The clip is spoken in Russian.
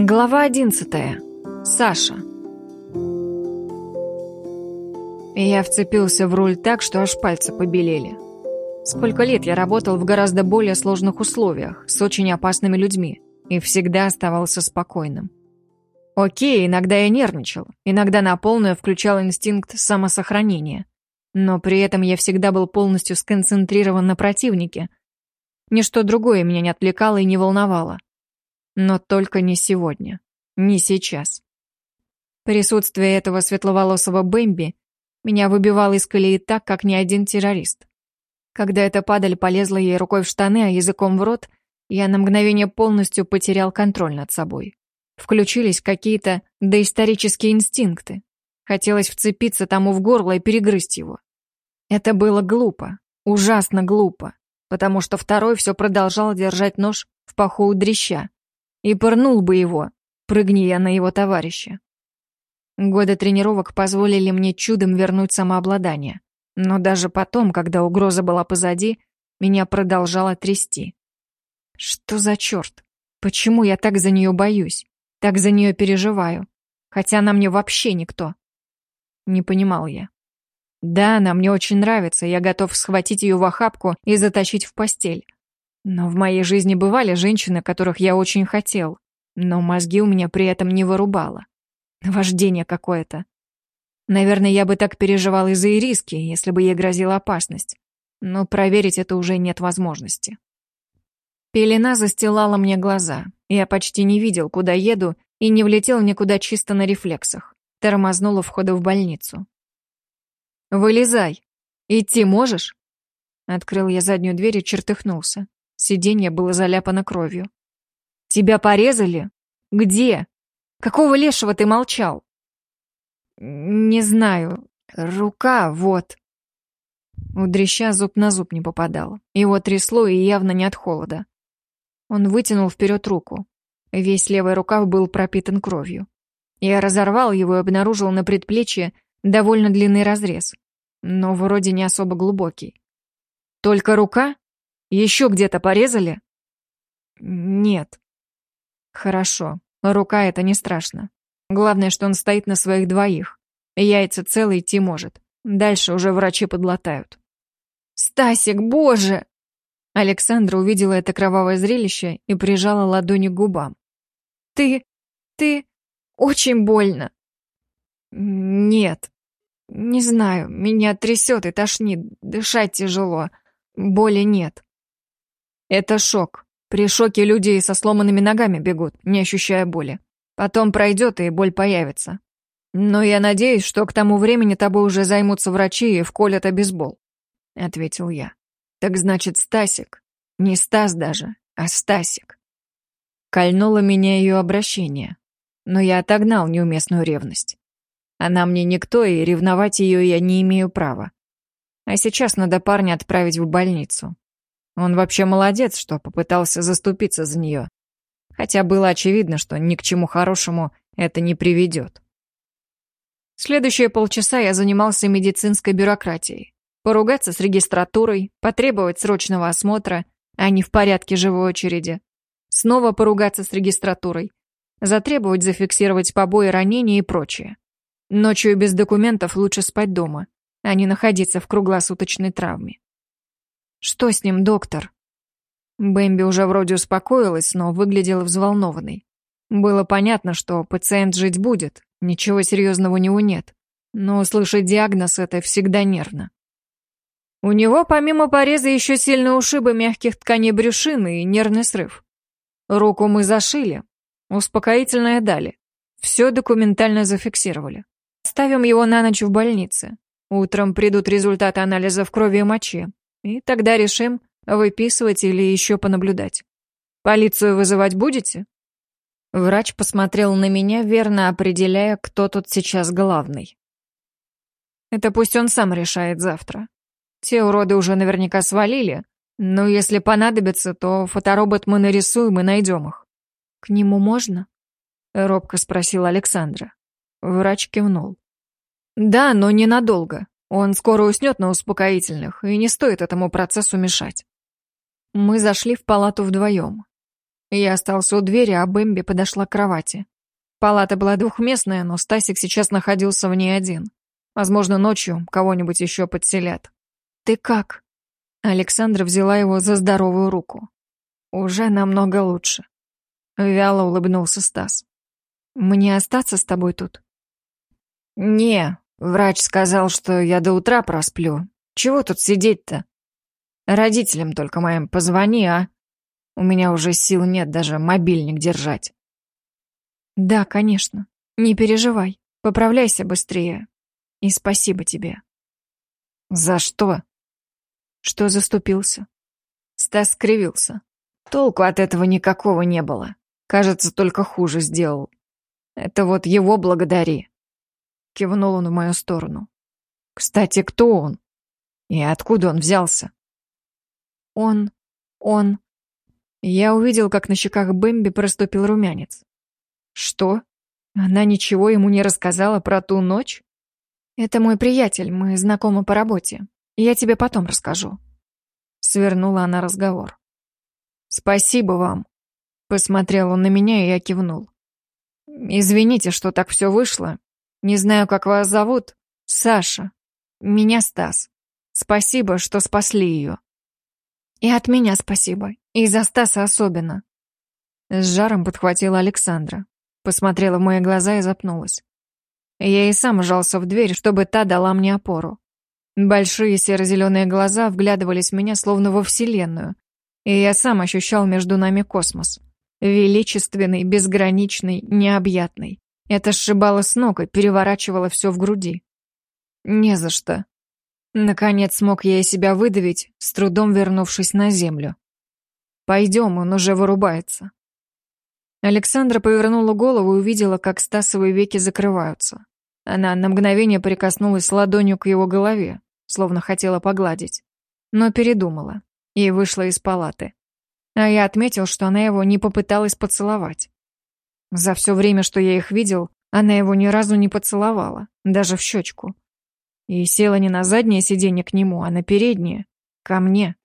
Глава одиннадцатая. Саша. Я вцепился в руль так, что аж пальцы побелели. Сколько лет я работал в гораздо более сложных условиях, с очень опасными людьми, и всегда оставался спокойным. Окей, иногда я нервничал, иногда на полную включал инстинкт самосохранения. Но при этом я всегда был полностью сконцентрирован на противнике. Ничто другое меня не отвлекало и не волновало. Но только не сегодня. Не сейчас. Присутствие этого светловолосого Бэмби меня выбивало из колеи так, как ни один террорист. Когда эта падаль полезла ей рукой в штаны, а языком в рот, я на мгновение полностью потерял контроль над собой. Включились какие-то доисторические инстинкты. Хотелось вцепиться тому в горло и перегрызть его. Это было глупо, ужасно глупо, потому что второй все продолжал держать нож в паху у дрища, и пырнул бы его, прыгни я на его товарища. Годы тренировок позволили мне чудом вернуть самообладание. Но даже потом, когда угроза была позади, меня продолжало трясти. Что за черт? Почему я так за нее боюсь? Так за нее переживаю? Хотя она мне вообще никто. Не понимал я. Да, она мне очень нравится, я готов схватить ее в охапку и затащить в постель. Но в моей жизни бывали женщины, которых я очень хотел, но мозги у меня при этом не вырубало. Вождение какое-то. Наверное, я бы так переживал из-за Ириски, если бы ей грозила опасность. Но проверить это уже нет возможности. Пелена застилала мне глаза. Я почти не видел, куда еду, и не влетел никуда чисто на рефлексах. Тормознула входа в больницу. «Вылезай! Идти можешь?» Открыл я заднюю дверь и чертыхнулся. Сиденье было заляпано кровью. «Тебя порезали? Где? Какого лешего ты молчал?» «Не знаю. Рука, вот». У дрища зуб на зуб не попадал. Его трясло и явно не от холода. Он вытянул вперед руку. Весь левый рукав был пропитан кровью. Я разорвал его и обнаружил на предплечье довольно длинный разрез, но вроде не особо глубокий. «Только рука?» Еще где-то порезали? Нет. Хорошо. Рука — это не страшно. Главное, что он стоит на своих двоих. Яйца целые идти может. Дальше уже врачи подлатают. «Стасик, боже!» Александра увидела это кровавое зрелище и прижала ладони к губам. «Ты... ты... очень больно!» «Нет. Не знаю, меня трясет и тошнит, дышать тяжело. Боли нет». Это шок. При шоке люди со сломанными ногами бегут, не ощущая боли. Потом пройдет, и боль появится. Но я надеюсь, что к тому времени тобой уже займутся врачи и вколят обезбол. Ответил я. Так значит, Стасик. Не Стас даже, а Стасик. Кольнуло меня ее обращение. Но я отогнал неуместную ревность. Она мне никто, и ревновать ее я не имею права. А сейчас надо парня отправить в больницу. Он вообще молодец, что попытался заступиться за нее. Хотя было очевидно, что ни к чему хорошему это не приведет. Следующие полчаса я занимался медицинской бюрократией. Поругаться с регистратурой, потребовать срочного осмотра, а не в порядке живой очереди. Снова поругаться с регистратурой. Затребовать зафиксировать побои, ранения и прочее. Ночью без документов лучше спать дома, а не находиться в круглосуточной травме. «Что с ним, доктор?» Бэмби уже вроде успокоилась, но выглядела взволнованной. Было понятно, что пациент жить будет, ничего серьезного у него нет. Но услышать диагноз — это всегда нервно. У него помимо пореза еще сильные ушибы мягких тканей брюшины и нервный срыв. Руку мы зашили, успокоительное дали. Все документально зафиксировали. Ставим его на ночь в больнице. Утром придут результаты анализов крови и мочи. И тогда решим, выписывать или еще понаблюдать. Полицию вызывать будете? Врач посмотрел на меня, верно определяя, кто тут сейчас главный. Это пусть он сам решает завтра. Те уроды уже наверняка свалили, но если понадобится, то фоторобот мы нарисуем и найдем их. К нему можно? Робко спросил Александра. Врач кивнул. Да, но ненадолго. Он скоро уснет на успокоительных, и не стоит этому процессу мешать. Мы зашли в палату вдвоем. Я остался у двери, а Бэмби подошла к кровати. Палата была двухместная, но Стасик сейчас находился в ней один. Возможно, ночью кого-нибудь еще подселят. «Ты как?» Александра взяла его за здоровую руку. «Уже намного лучше». Вяло улыбнулся Стас. «Мне остаться с тобой тут?» «Не, врач сказал, что я до утра просплю. Чего тут сидеть-то? Родителям только моим позвони, а? У меня уже сил нет даже мобильник держать». «Да, конечно. Не переживай. Поправляйся быстрее. И спасибо тебе». «За что?» «Что заступился?» Стас скривился. Толку от этого никакого не было. Кажется, только хуже сделал. Это вот его благодари. Кивнул он в мою сторону. Кстати, кто он? И откуда он взялся? Он... он... Я увидел, как на щеках Бэмби проступил румянец. Что? Она ничего ему не рассказала про ту ночь? Это мой приятель, мы знакомы по работе. Я тебе потом расскажу. Свернула она разговор. Спасибо вам. Посмотрел он на меня, и я кивнул. Извините, что так все вышло. Не знаю, как вас зовут. Саша. Меня Стас. Спасибо, что спасли ее. И от меня спасибо. И за Стаса особенно. С жаром подхватила Александра посмотрела в мои глаза и запнулась. Я и сам жался в дверь, чтобы та дала мне опору. Большие серо-зеленые глаза вглядывались в меня словно во Вселенную, и я сам ощущал между нами космос. Величественный, безграничный, необъятный. Это сшибало с ног и переворачивало все в груди. Не за что. Наконец смог я из себя выдавить, с трудом вернувшись на землю. Пойдем, он уже вырубается. Александра повернула голову и увидела, как Стасовые веки закрываются. Она на мгновение прикоснулась ладонью к его голове, словно хотела погладить. Но передумала и вышла из палаты. А я отметил, что она его не попыталась поцеловать. За все время, что я их видел, она его ни разу не поцеловала, даже в щечку. И села не на заднее сиденье к нему, а на переднее, ко мне.